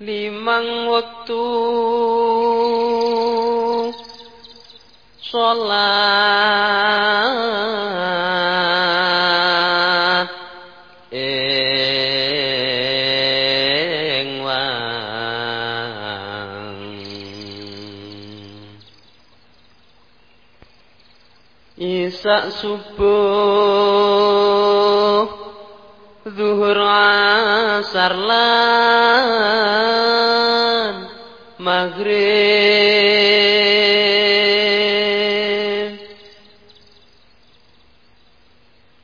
limang wektu. Salat ing wang. Isak subuh zuhur asar lan maghrib.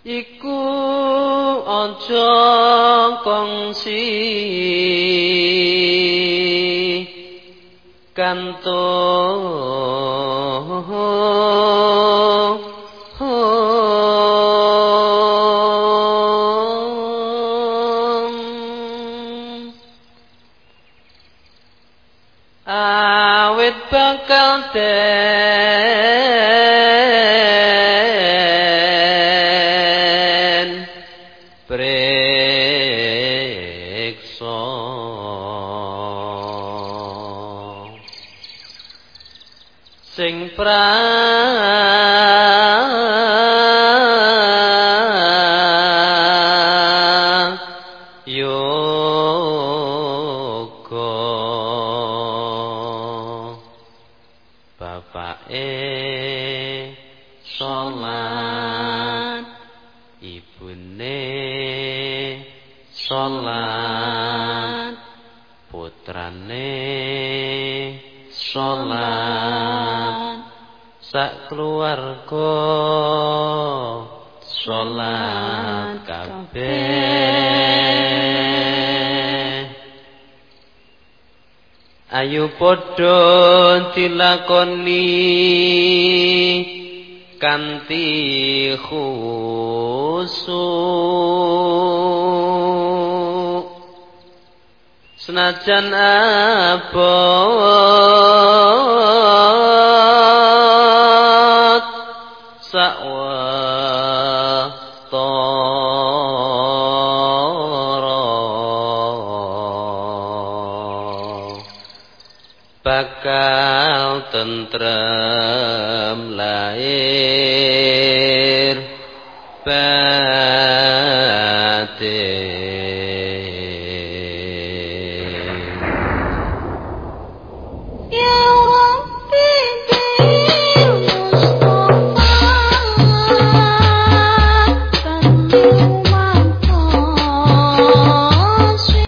Iku aja kongsi kanto awit bakal den sing pra bapake salat ibune salat putrane salat sak keluarga salat kabeh ayo padha dilakoni kanthi khusuk senajan abot sawetara bakal tentrem lahir batin. Ya